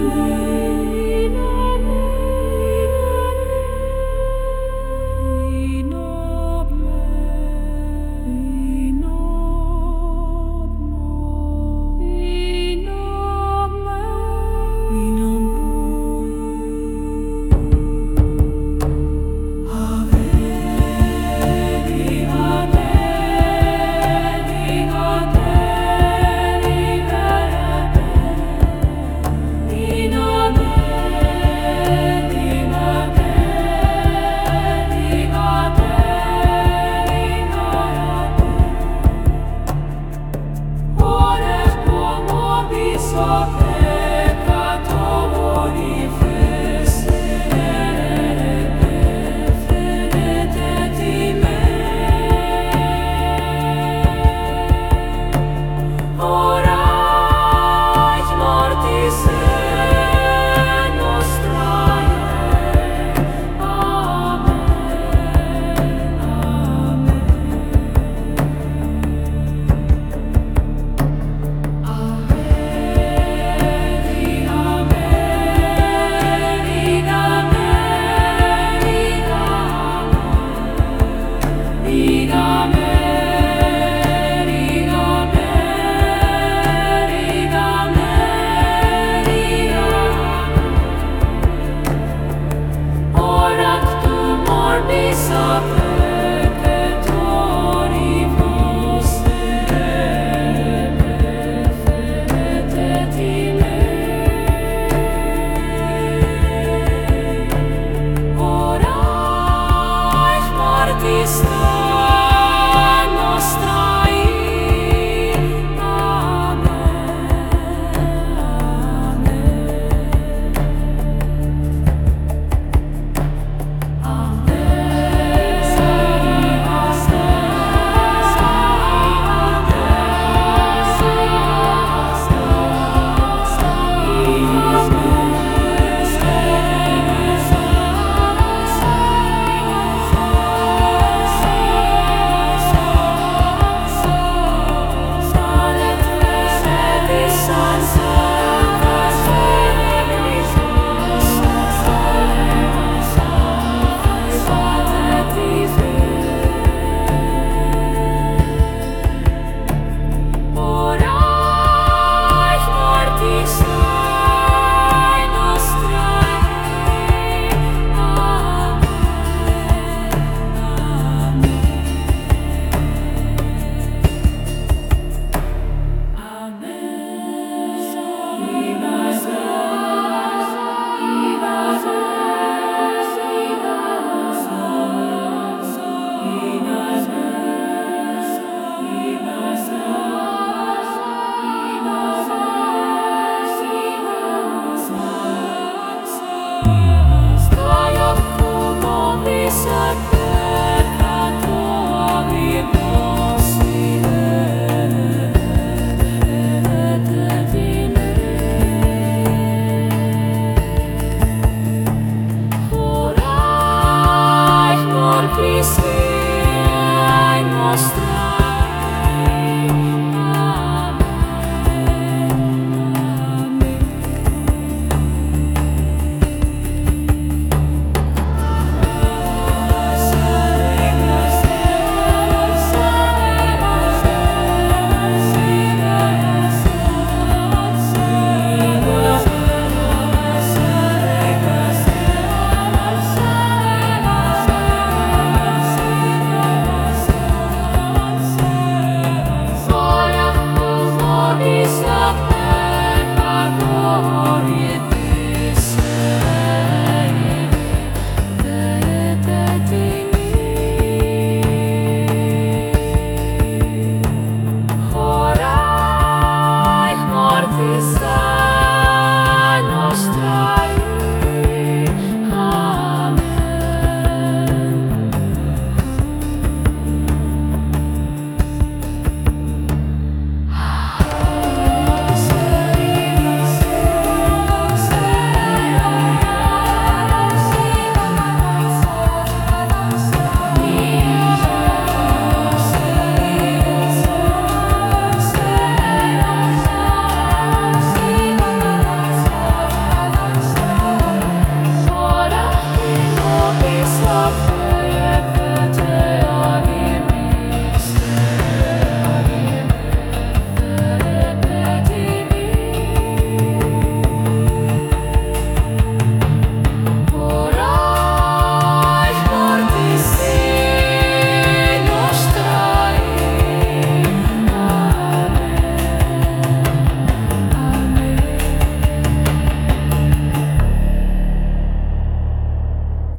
Amen.